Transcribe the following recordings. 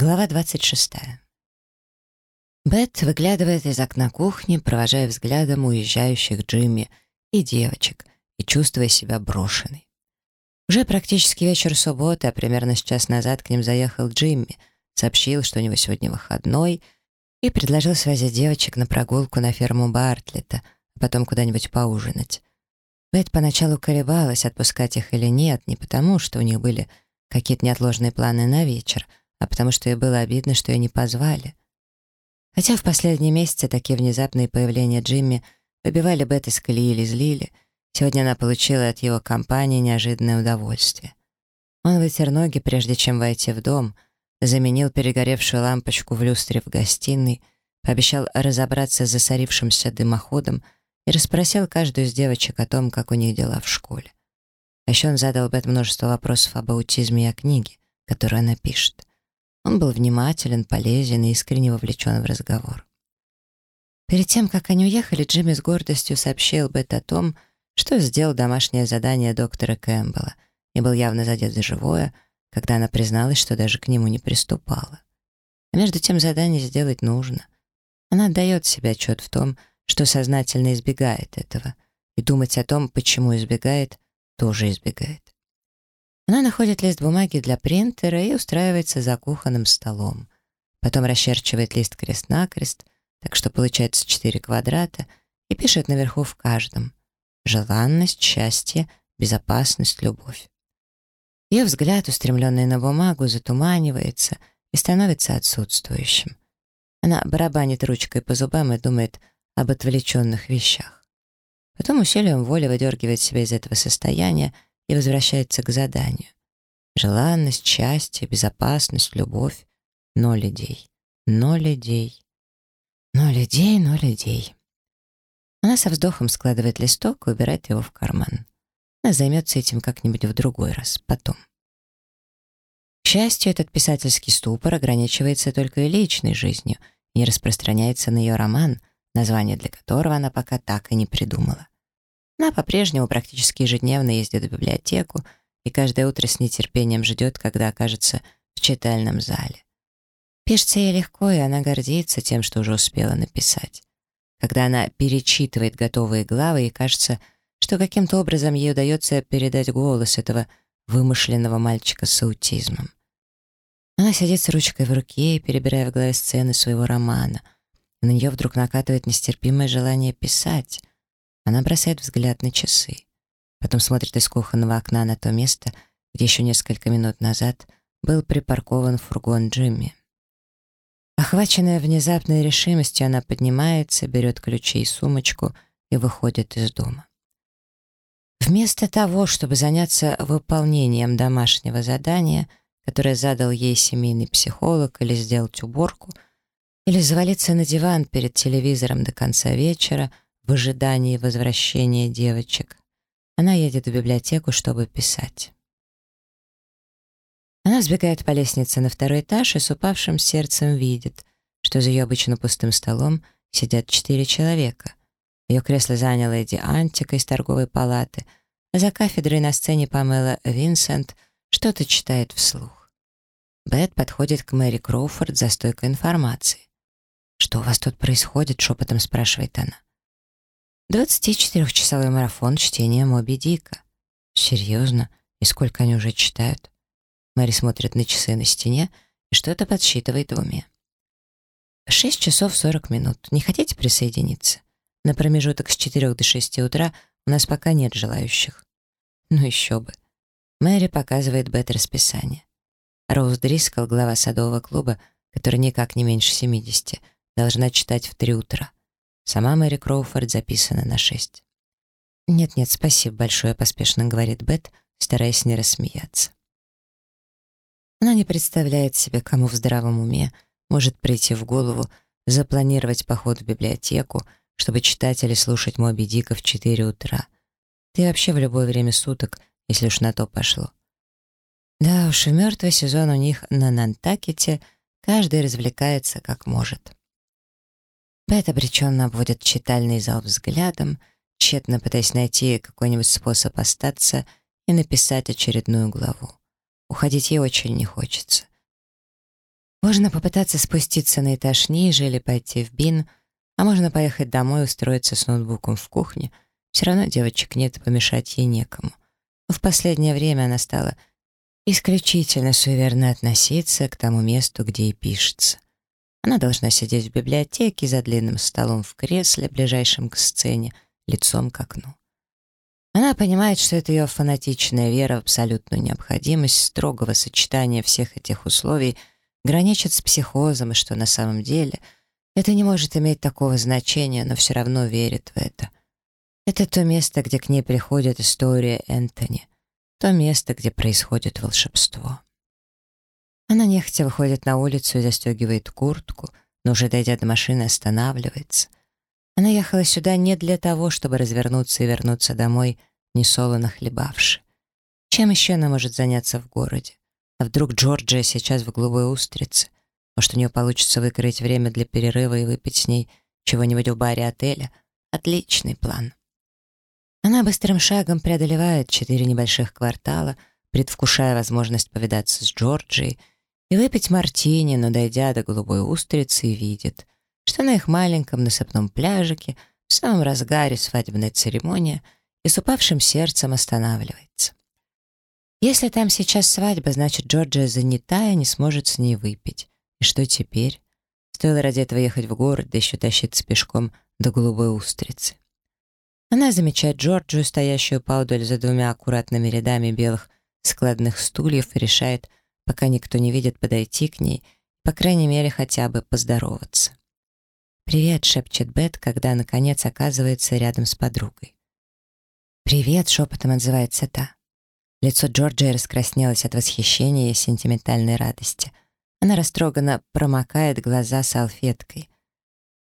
Глава 26. Бет выглядывает из окна кухни, провожая взглядом уезжающих Джимми и девочек и чувствуя себя брошенной. Уже практически вечер субботы, а примерно с час назад к ним заехал Джимми, сообщил, что у него сегодня выходной, и предложил свозить девочек на прогулку на ферму Бартлета, а потом куда-нибудь поужинать. Бет поначалу колебалась, отпускать их или нет, не потому, что у них были какие-то неотложные планы на вечер — а потому что ей было обидно, что ее не позвали. Хотя в последние месяцы такие внезапные появления Джимми выбивали Бет из колеи или злили, сегодня она получила от его компании неожиданное удовольствие. Он вытер ноги, прежде чем войти в дом, заменил перегоревшую лампочку в люстре в гостиной, пообещал разобраться с засорившимся дымоходом и расспросил каждую из девочек о том, как у них дела в школе. А еще он задал Бет множество вопросов об аутизме и о книге, которую она пишет. Он был внимателен, полезен и искренне вовлечен в разговор. Перед тем, как они уехали, Джимми с гордостью сообщил Бет о том, что сделал домашнее задание доктора Кэмпбелла и был явно задет за живое, когда она призналась, что даже к нему не приступала. А между тем задание сделать нужно. Она отдает себе отчет в том, что сознательно избегает этого, и думать о том, почему избегает, тоже избегает. Она находит лист бумаги для принтера и устраивается за кухонным столом. Потом расчерчивает лист крест-накрест, так что получается четыре квадрата, и пишет наверху в каждом «желанность, счастье, безопасность, любовь». Ее взгляд, устремленный на бумагу, затуманивается и становится отсутствующим. Она барабанит ручкой по зубам и думает об отвлеченных вещах. Потом усилием воли выдергивает себя из этого состояния и возвращается к заданию. Желанность, счастье, безопасность, любовь. Ноль идей. Ноль идей. Ноль идей, ноль идей. Она со вздохом складывает листок и убирает его в карман. Она займется этим как-нибудь в другой раз, потом. К счастью, этот писательский ступор ограничивается только личной жизнью и не распространяется на ее роман, название для которого она пока так и не придумала. Она по-прежнему практически ежедневно ездит в библиотеку и каждое утро с нетерпением ждет, когда окажется в читальном зале. Пишется ей легко, и она гордится тем, что уже успела написать. Когда она перечитывает готовые главы, и кажется, что каким-то образом ей удается передать голос этого вымышленного мальчика с аутизмом. Она сидит с ручкой в руке, перебирая в голове сцены своего романа. на нее вдруг накатывает нестерпимое желание писать. Она бросает взгляд на часы. Потом смотрит из кухонного окна на то место, где еще несколько минут назад был припаркован фургон Джимми. Охваченная внезапной решимостью, она поднимается, берет ключи и сумочку и выходит из дома. Вместо того, чтобы заняться выполнением домашнего задания, которое задал ей семейный психолог, или сделать уборку, или завалиться на диван перед телевизором до конца вечера, в ожидании возвращения девочек. Она едет в библиотеку, чтобы писать. Она сбегает по лестнице на второй этаж и с упавшим сердцем видит, что за ее обычно пустым столом сидят четыре человека. Ее кресло заняла Эдди Антика из торговой палаты, а за кафедрой на сцене Памела Винсент что-то читает вслух. Бет подходит к Мэри Кроуфорд за стойкой информации. «Что у вас тут происходит?» — шепотом спрашивает она. 24-часовой марафон чтения Моби Дика. Серьезно? И сколько они уже читают? Мэри смотрит на часы на стене и что-то подсчитывает в уме. 6 часов 40 минут. Не хотите присоединиться? На промежуток с 4 до 6 утра у нас пока нет желающих. Ну еще бы. Мэри показывает Бет расписание. Роуз Дрискл, глава садового клуба, который никак не меньше 70, должна читать в 3 утра. Сама Мэри Кроуфорд записана на шесть. «Нет-нет, спасибо большое», — поспешно говорит Бет, стараясь не рассмеяться. Она не представляет себе, кому в здравом уме может прийти в голову запланировать поход в библиотеку, чтобы читать или слушать Моби Дика в 4 утра. И вообще в любое время суток, если уж на то пошло. Да уж, и мертвый сезон у них на Нантакете, каждый развлекается как может. Бет обреченно обводит читальный зал взглядом, тщетно пытаясь найти какой-нибудь способ остаться и написать очередную главу. Уходить ей очень не хочется. Можно попытаться спуститься на этаж ниже или пойти в бин, а можно поехать домой и устроиться с ноутбуком в кухне. Все равно девочек нет, помешать ей некому. Но в последнее время она стала исключительно суеверно относиться к тому месту, где и пишется. Она должна сидеть в библиотеке за длинным столом в кресле, ближайшем к сцене, лицом к окну. Она понимает, что это ее фанатичная вера в абсолютную необходимость строгого сочетания всех этих условий граничит с психозом, и что на самом деле это не может иметь такого значения, но все равно верит в это. Это то место, где к ней приходит история Энтони, то место, где происходит волшебство. Она нехотя выходит на улицу и застегивает куртку, но уже дойдя до машины, останавливается — она ехала сюда не для того, чтобы развернуться и вернуться домой, не солоно хлебавши. Чем еще она может заняться в городе? А вдруг Джорджия сейчас в голубой устрице? Может, у нее получится выкроить время для перерыва и выпить с ней чего-нибудь в баре отеля? Отличный план. Она быстрым шагом преодолевает четыре небольших квартала, предвкушая возможность повидаться с Джорджией и выпить мартини, но дойдя до голубой устрицы, видит — что на их маленьком насыпном пляжике в самом разгаре свадебной церемонии и с упавшим сердцем останавливается. Если там сейчас свадьба, значит, Джорджия занята и не сможет с ней выпить. И что теперь? Стоило ради этого ехать в город, да еще тащиться пешком до голубой устрицы. Она замечает Джорджию, стоящую поодаль за двумя аккуратными рядами белых складных стульев, и решает, пока никто не видит, подойти к ней, по крайней мере, хотя бы поздороваться. «Привет», — шепчет Бет, когда, наконец, оказывается рядом с подругой. «Привет», — шепотом отзывается та. Лицо Джорджии раскраснелось от восхищения и сентиментальной радости. Она растроганно промокает глаза салфеткой.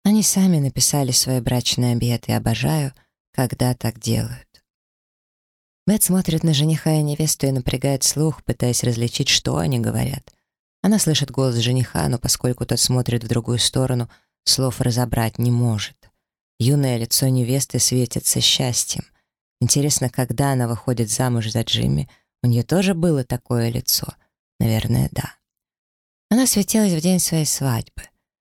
Они сами написали свой брачный обет, и обожаю, когда так делают. Бет смотрит на жениха и невесту и напрягает слух, пытаясь различить, что они говорят. Она слышит голос жениха, но поскольку тот смотрит в другую сторону — слов разобрать не может. Юное лицо невесты светится счастьем. Интересно, когда она выходит замуж за Джимми, у нее тоже было такое лицо? Наверное, да. Она светилась в день своей свадьбы.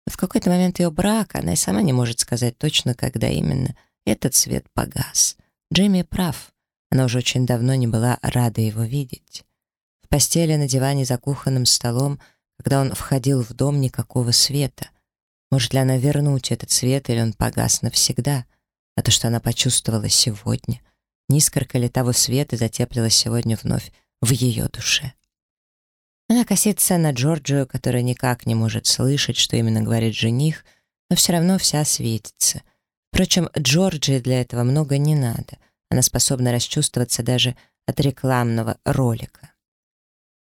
Но в какой-то момент ее брака, она и сама не может сказать точно, когда именно, этот свет погас. Джимми прав. Она уже очень давно не была рада его видеть. В постели на диване за кухонным столом, когда он входил в дом, никакого света — может ли она вернуть этот свет, или он погас навсегда? А то, что она почувствовала сегодня, не искорка ли того света затеплилась сегодня вновь в ее душе? Она косится на Джорджию, которая никак не может слышать, что именно говорит жених, но все равно вся светится. Впрочем, Джорджии для этого много не надо. Она способна расчувствоваться даже от рекламного ролика.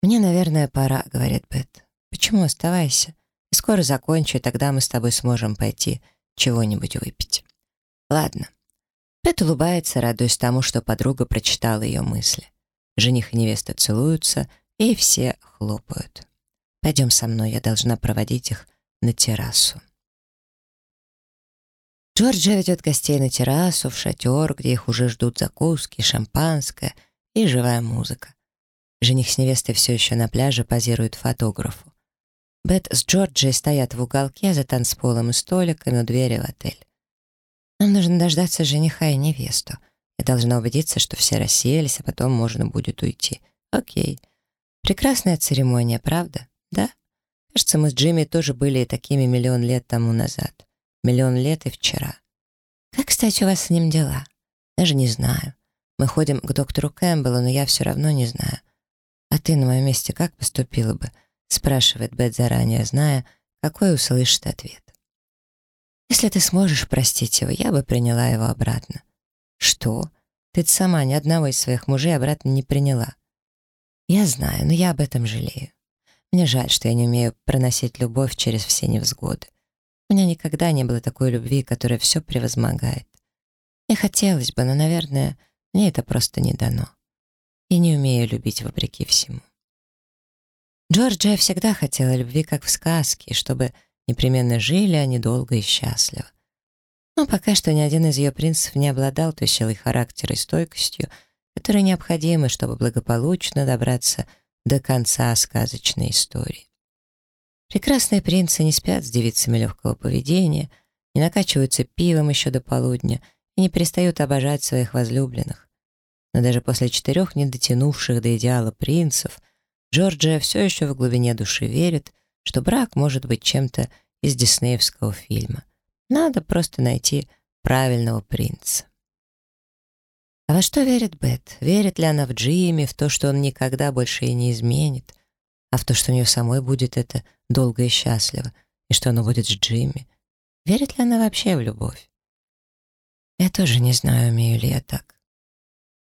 «Мне, наверное, пора», — говорит Бет. «Почему? Оставайся. И скоро закончу, и тогда мы с тобой сможем пойти чего-нибудь выпить. Ладно. Пэт улыбается, радуясь тому, что подруга прочитала ее мысли. Жених и невеста целуются, и все хлопают. Пойдем со мной, я должна проводить их на террасу. Джорджия ведет гостей на террасу, в шатер, где их уже ждут закуски, шампанское и живая музыка. Жених с невестой все еще на пляже позируют фотографу. Бет с Джорджией стоят в уголке за танцполом и столиками у двери в отель. Нам нужно дождаться жениха и невесту. Я должна убедиться, что все расселись, а потом можно будет уйти. Окей. Прекрасная церемония, правда? Да? Кажется, мы с Джимми тоже были такими миллион лет тому назад. Миллион лет и вчера. Как, кстати, у вас с ним дела? Даже не знаю. Мы ходим к доктору Кэмпбеллу, но я все равно не знаю. А ты на моем месте как поступила бы? спрашивает Бет заранее, зная, какой услышит ответ. Если ты сможешь простить его, я бы приняла его обратно. Что? Ты сама ни одного из своих мужей обратно не приняла. Я знаю, но я об этом жалею. Мне жаль, что я не умею проносить любовь через все невзгоды. У меня никогда не было такой любви, которая все превозмогает. Мне хотелось бы, но, наверное, мне это просто не дано. Я не умею любить вопреки всему. Джорджия всегда хотела любви, как в сказке, чтобы непременно жили они долго и счастливо. Но пока что ни один из ее принцев не обладал той силой характера и стойкостью, которые необходимы, чтобы благополучно добраться до конца сказочной истории. Прекрасные принцы не спят с девицами легкого поведения, не накачиваются пивом еще до полудня и не перестают обожать своих возлюбленных. Но даже после четырех недотянувших до идеала принцев Джорджия все еще в глубине души верит, что брак может быть чем-то из диснеевского фильма. Надо просто найти правильного принца. А во что верит Бет? Верит ли она в Джимми, в то, что он никогда больше и не изменит? А в то, что у нее самой будет это долго и счастливо, и что оно будет с Джимми? Верит ли она вообще в любовь? Я тоже не знаю, умею ли я так.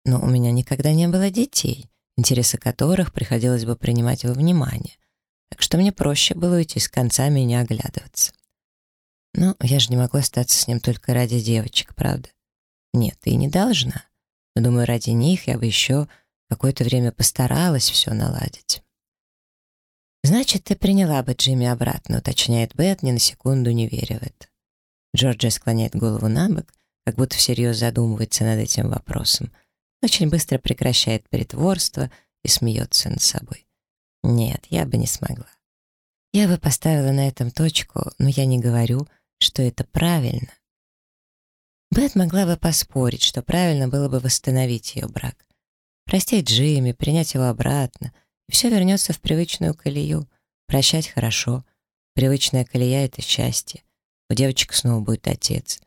Но у меня никогда не было детей, интересы которых приходилось бы принимать во внимание, так что мне проще было уйти с концами и не оглядываться. Но я же не могу остаться с ним только ради девочек, правда? Нет, ты не должна. Но, думаю, ради них я бы еще какое-то время постаралась все наладить. «Значит, ты приняла бы Джимми обратно», — уточняет Бет, ни на секунду не веря в это. Джорджия склоняет голову на бок, как будто всерьез задумывается над этим вопросом. Очень быстро прекращает притворство и смеется над собой. «Нет, я бы не смогла. Я бы поставила на этом точку, но я не говорю, что это правильно». Бет могла бы поспорить, что правильно было бы восстановить ее брак. Простить Джимми, принять его обратно, все вернется в привычную колею. Прощать хорошо. Привычная колея — это счастье. У девочек снова будет отец.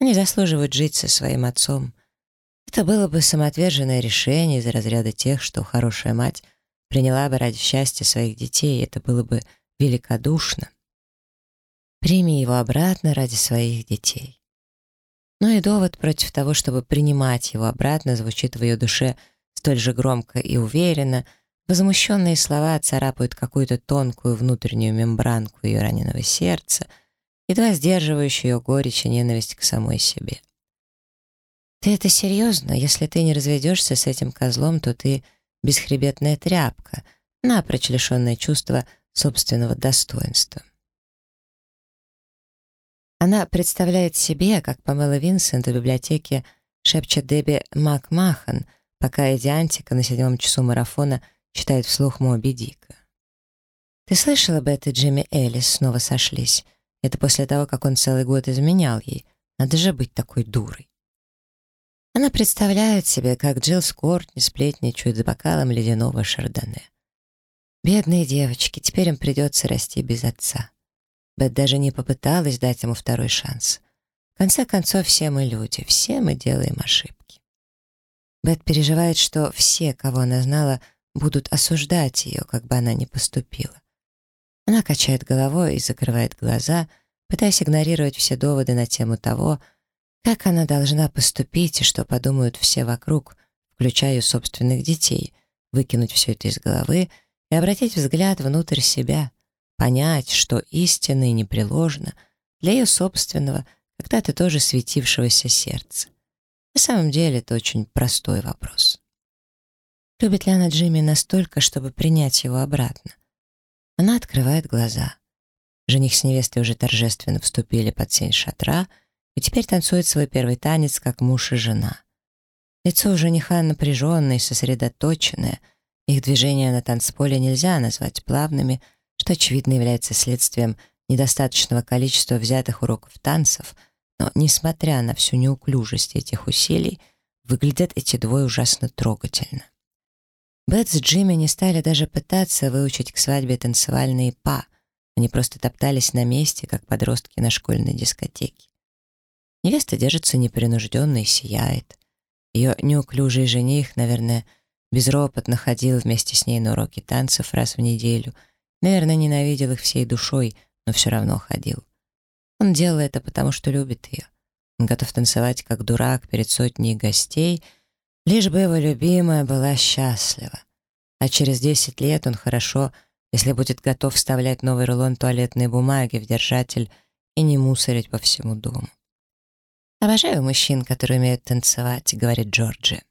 Они заслуживают жить со своим отцом. Это было бы самоотверженное решение из разряда тех, что хорошая мать приняла бы ради счастья своих детей, и это было бы великодушно. Прими его обратно ради своих детей. Но и довод против того, чтобы принимать его обратно, звучит в ее душе столь же громко и уверенно, Возмущенные слова царапают какую-то тонкую внутреннюю мембранку ее раненого сердца, едва сдерживающую ее горечь и ненависть к самой себе. «Ты это серьезно? Если ты не разведешься с этим козлом, то ты бесхребетная тряпка, напрочь лишенное чувства собственного достоинства». Она представляет себе, как Памела Винсент в библиотеке шепчет Дебби Макмахан, пока Эдди Антика на седьмом часу марафона — читает вслух Моби Дика. «Ты слышала, Бет и Джимми Эллис снова сошлись? Это после того, как он целый год изменял ей. Надо же быть такой дурой». Она представляет себе, как Джилл Скортни сплетничает за бокалом ледяного шардоне. Бедные девочки, теперь им придется расти без отца. Бет даже не попыталась дать ему второй шанс. В конце концов, все мы люди, все мы делаем ошибки. Бет переживает, что все, кого она знала, будут осуждать ее, как бы она ни поступила. Она качает головой и закрывает глаза, пытаясь игнорировать все доводы на тему того, как она должна поступить и что подумают все вокруг, включая ее собственных детей, выкинуть все это из головы и обратить взгляд внутрь себя, понять, что истинно и непреложно для ее собственного, когда-то тоже светившегося сердца. На самом деле это очень простой вопрос. Любит ли она Джимми настолько, чтобы принять его обратно? Она открывает глаза. Жених с невестой уже торжественно вступили под сень шатра и теперь танцуют свой первый танец, как муж и жена. Лицо у жениха напряженное и сосредоточенное. Их движения на танцполе нельзя назвать плавными, что, очевидно, является следствием недостаточного количества взятых уроков танцев, но, несмотря на всю неуклюжесть этих усилий, выглядят эти двое ужасно трогательно. Бет с Джимми не стали даже пытаться выучить к свадьбе танцевальные па. Они просто топтались на месте, как подростки на школьной дискотеке. Невеста держится непринужденно и сияет. Ее неуклюжий жених, наверное, безропотно ходил вместе с ней на уроки танцев раз в неделю. Наверное, ненавидел их всей душой, но все равно ходил. Он делал это потому, что любит ее. Он готов танцевать как дурак перед сотней гостей — Лишь бы его любимая была счастлива. А через 10 лет он хорошо, если будет готов вставлять новый рулон туалетной бумаги в держатель и не мусорить по всему дому. «Обожаю мужчин, которые умеют танцевать», — говорит Джорджи.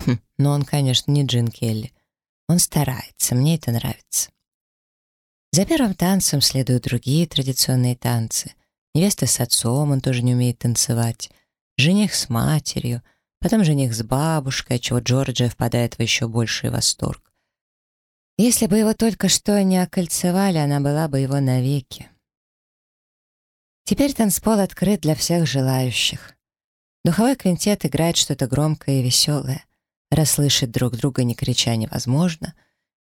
Хм, но он, конечно, не Джин Келли. Он старается, мне это нравится. За первым танцем следуют другие традиционные танцы. Невеста с отцом, он тоже не умеет танцевать. Жених с матерью — потом жених с бабушкой, отчего Джорджия впадает в еще больший восторг. Если бы его только что не окольцевали, она была бы его навеки. Теперь танцпол открыт для всех желающих. Духовой квинтет играет что-то громкое и веселое. Расслышать друг друга, не крича, невозможно.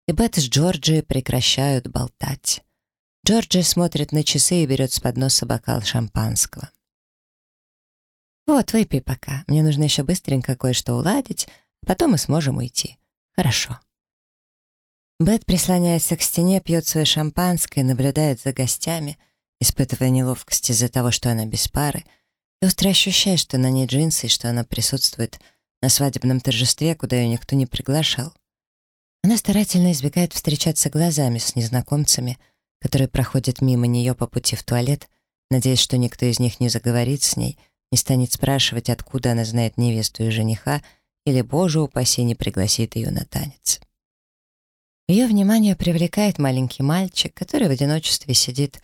И Бет с Джорджи прекращают болтать. Джорджи смотрит на часы и берет с подноса бокал шампанского. «Вот, выпей пока. Мне нужно еще быстренько кое-что уладить, потом мы сможем уйти. Хорошо». Бет прислоняется к стене, пьет свое шампанское, наблюдает за гостями, испытывая неловкость из-за того, что она без пары, и остро ощущая, что на ней джинсы и что она присутствует на свадебном торжестве, куда ее никто не приглашал. Она старательно избегает встречаться глазами с незнакомцами, которые проходят мимо нее по пути в туалет, надеясь, что никто из них не заговорит с ней, не станет спрашивать, откуда она знает невесту и жениха, или, боже упаси, не пригласит ее на танец. Ее внимание привлекает маленький мальчик, который в одиночестве сидит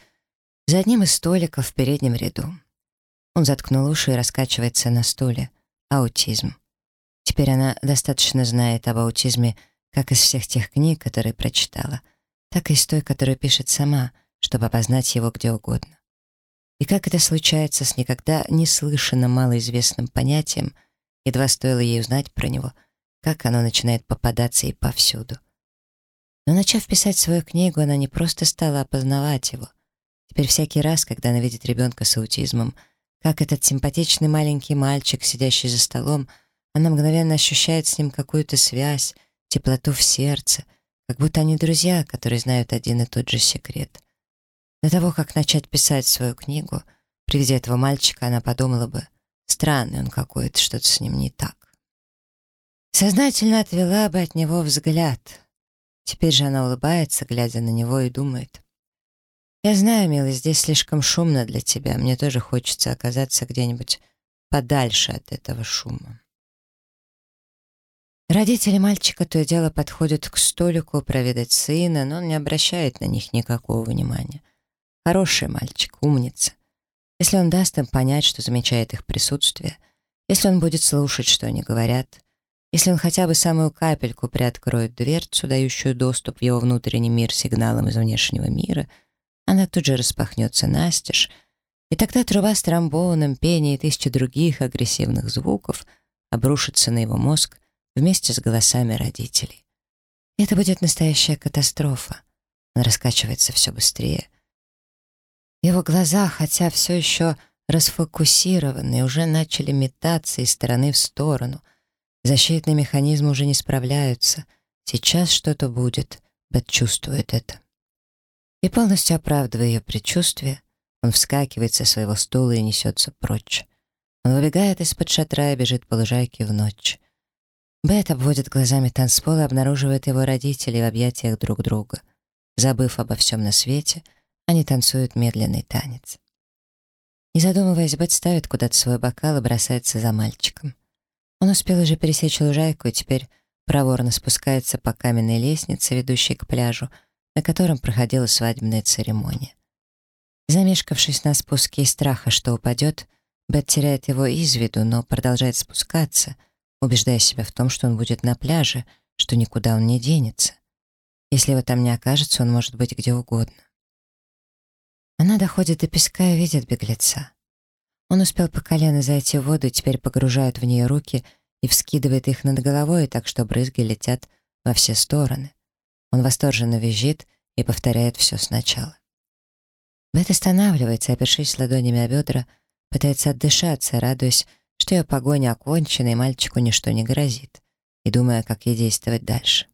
за одним из столиков в переднем ряду. Он заткнул уши и раскачивается на стуле. Аутизм. Теперь она достаточно знает об аутизме как из всех тех книг, которые прочитала, так и из той, которую пишет сама, чтобы опознать его где угодно. И как это случается с никогда не слышанным малоизвестным понятием, едва стоило ей узнать про него, как оно начинает попадаться ей повсюду. Но начав писать свою книгу, она не просто стала опознавать его. Теперь всякий раз, когда она видит ребенка с аутизмом, как этот симпатичный маленький мальчик, сидящий за столом, она мгновенно ощущает с ним какую-то связь, теплоту в сердце, как будто они друзья, которые знают один и тот же секрет. До того, как начать писать свою книгу, при виде этого мальчика она подумала бы, странный он какой-то, что-то с ним не так. Сознательно отвела бы от него взгляд. Теперь же она улыбается, глядя на него, и думает. «Я знаю, милый, здесь слишком шумно для тебя. Мне тоже хочется оказаться где-нибудь подальше от этого шума». Родители мальчика то и дело подходят к столику проведать сына, но он не обращает на них никакого внимания. Хороший мальчик, умница. Если он даст им понять, что замечает их присутствие, если он будет слушать, что они говорят, если он хотя бы самую капельку приоткроет дверцу, дающую доступ в его внутренний мир сигналам из внешнего мира, она тут же распахнется настежь, и тогда труба с тромбоном, пение и тысячи других агрессивных звуков обрушится на его мозг вместе с голосами родителей. Это будет настоящая катастрофа. Он раскачивается все быстрее, его глаза, хотя все еще расфокусированные, уже начали метаться из стороны в сторону. Защитные механизмы уже не справляются. Сейчас что-то будет. Бет чувствует это. И полностью оправдывая ее предчувствие, он вскакивает со своего стула и несется прочь. Он выбегает из-под шатра и бежит по лужайке в ночь. Бет обводит глазами танцпол и обнаруживает его родителей в объятиях друг друга. Забыв обо всем на свете — они танцуют медленный танец. Не задумываясь, Бет ставит куда-то свой бокал и бросается за мальчиком. Он успел уже пересечь лужайку и теперь проворно спускается по каменной лестнице, ведущей к пляжу, на котором проходила свадебная церемония. Замешкавшись на спуске из страха, что упадет, Бет теряет его из виду, но продолжает спускаться, убеждая себя в том, что он будет на пляже, что никуда он не денется. Если его там не окажется, он может быть где угодно. Она доходит до песка и видит беглеца. Он успел по колено зайти в воду теперь погружает в нее руки и вскидывает их над головой, так что брызги летят во все стороны. Он восторженно визжит и повторяет все сначала. Бет останавливается, опершись ладонями о бедра, пытается отдышаться, радуясь, что ее погоня окончена и мальчику ничто не грозит, и думая, как ей действовать дальше.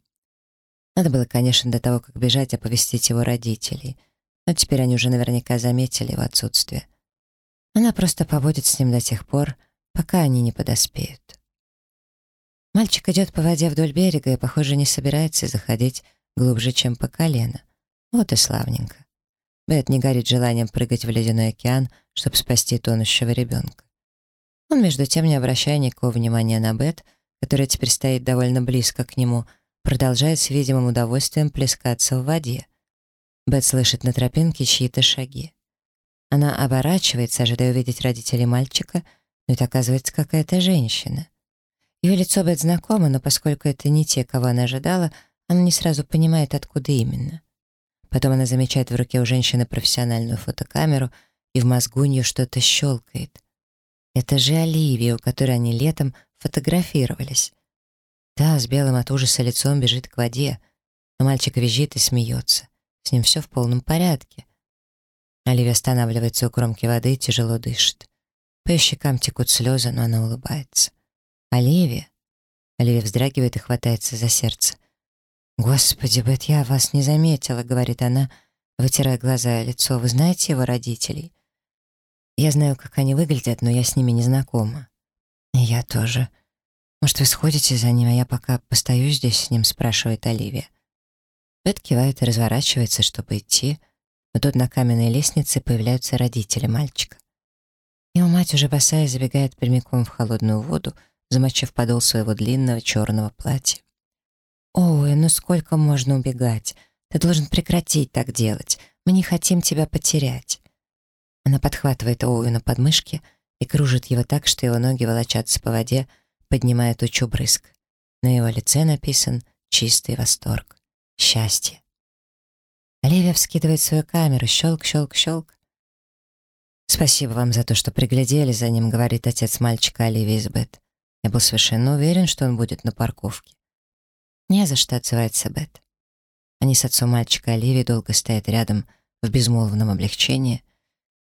Надо было, конечно, до того, как бежать, оповестить его родителей — но теперь они уже наверняка заметили его отсутствие. Она просто побудет с ним до тех пор, пока они не подоспеют. Мальчик идет по воде вдоль берега и, похоже, не собирается заходить глубже, чем по колено. Вот и славненько. Бет не горит желанием прыгать в ледяной океан, чтобы спасти тонущего ребенка. Он, между тем, не обращая никакого внимания на Бет, которая теперь стоит довольно близко к нему, продолжает с видимым удовольствием плескаться в воде. Бет слышит на тропинке чьи-то шаги. Она оборачивается, ожидая увидеть родителей мальчика, но это оказывается какая-то женщина. Ее лицо Бет знакомо, но поскольку это не те, кого она ожидала, Она не сразу понимает, откуда именно. Потом она замечает в руке у женщины профессиональную фотокамеру, и в мозгу у нее что-то щелкает. Это же Оливия, у которой они летом фотографировались. Та с белым от ужаса лицом бежит к воде, а мальчик визжит и смеется. С ним все в полном порядке. Оливия останавливается у кромки воды и тяжело дышит. По ее щекам текут слезы, но она улыбается. «Оливия?» Оливия вздрагивает и хватается за сердце. «Господи, Бет, я вас не заметила», — говорит она, вытирая глаза и лицо. «Вы знаете его родителей?» «Я знаю, как они выглядят, но я с ними не знакома». «И я тоже. Может, вы сходите за ним, а я пока постою здесь с ним?» — спрашивает Оливия. Бет кивает и разворачивается, чтобы идти, но тут на каменной лестнице появляются родители мальчика. Его мать уже босая забегает прямиком в холодную воду, замочив подол своего длинного черного платья. «Ой, ну сколько можно убегать? Ты должен прекратить так делать. Мы не хотим тебя потерять». Она подхватывает Оуэ на подмышки и кружит его так, что его ноги волочатся по воде, поднимая тучу брызг. На его лице написан чистый восторг, счастье. Оливия вскидывает свою камеру, щелк, щелк, щелк. «Спасибо вам за то, что приглядели за ним», — говорит отец мальчика Оливии Бет. Я был совершенно уверен, что он будет на парковке. «Не за что», — отзывается Бет. Они с отцом мальчика Оливии долго стоят рядом в безмолвном облегчении,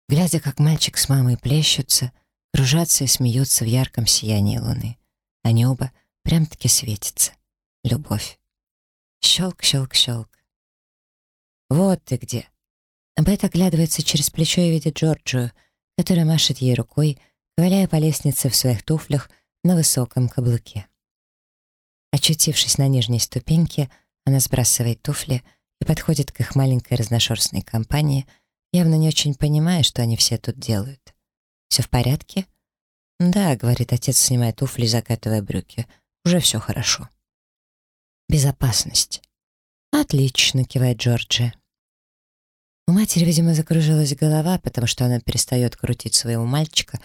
глядя, как мальчик с мамой плещутся, кружатся и смеются в ярком сиянии луны. Они оба прям-таки светятся. Любовь. Щелк, щелк, щелк. «Вот ты где!» Бет оглядывается через плечо и видит Джорджию, которая машет ей рукой, ковыляя по лестнице в своих туфлях на высоком каблуке. Очутившись на нижней ступеньке, она сбрасывает туфли и подходит к их маленькой разношерстной компании, явно не очень понимая, что они все тут делают. «Все в порядке?» «Да», — говорит отец, снимая туфли и закатывая брюки. «Уже все хорошо». «Безопасность». «Отлично», — кивает Джорджия. У матери, видимо, закружилась голова, потому что она перестает крутить своего мальчика,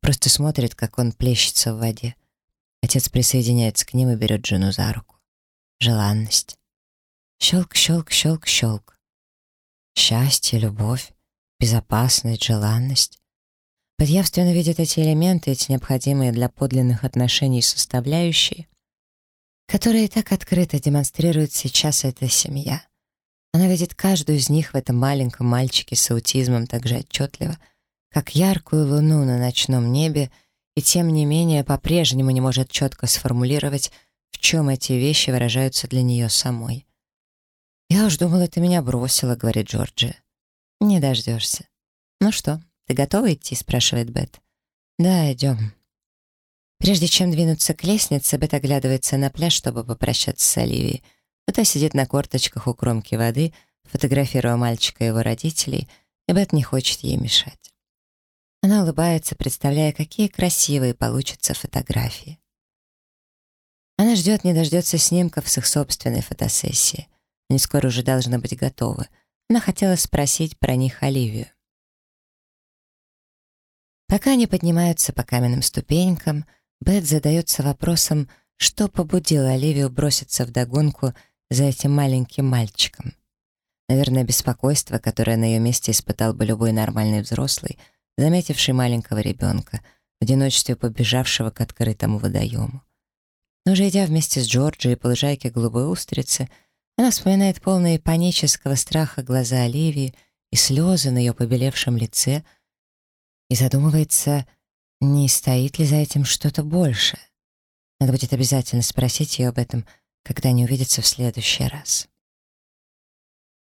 просто смотрит, как он плещется в воде. Отец присоединяется к ним и берет жену за руку. Желанность. Щелк, щелк, щелк, щелк. Счастье, любовь, безопасность, желанность. Под явственно видят эти элементы, эти необходимые для подлинных отношений составляющие, которые так открыто демонстрирует сейчас эта семья. Она видит каждую из них в этом маленьком мальчике с аутизмом так же отчетливо, как яркую луну на ночном небе, и тем не менее по-прежнему не может четко сформулировать, в чем эти вещи выражаются для нее самой. «Я уж думала, ты меня бросила», — говорит Джорджи. «Не дождешься». «Ну что, ты готова идти?» — спрашивает Бет. «Да, идем». Прежде чем двинуться к лестнице, Бет оглядывается на пляж, чтобы попрощаться с Оливией — та сидит на корточках у кромки воды, фотографируя мальчика и его родителей, и Бет не хочет ей мешать. Она улыбается, представляя, какие красивые получатся фотографии. Она ждет, не дождется снимков с их собственной фотосессии. Они скоро уже должны быть готовы. Она хотела спросить про них Оливию. Пока они поднимаются по каменным ступенькам, Бет задается вопросом, что побудило Оливию броситься в догонку за этим маленьким мальчиком. Наверное, беспокойство, которое на ее месте испытал бы любой нормальный взрослый, заметивший маленького ребенка, в одиночестве побежавшего к открытому водоему. Но уже идя вместе с Джорджией по лужайке голубой устрицы, она вспоминает полные панического страха глаза Оливии и слезы на ее побелевшем лице и задумывается, не стоит ли за этим что-то большее. Надо будет обязательно спросить ее об этом, когда они увидятся в следующий раз.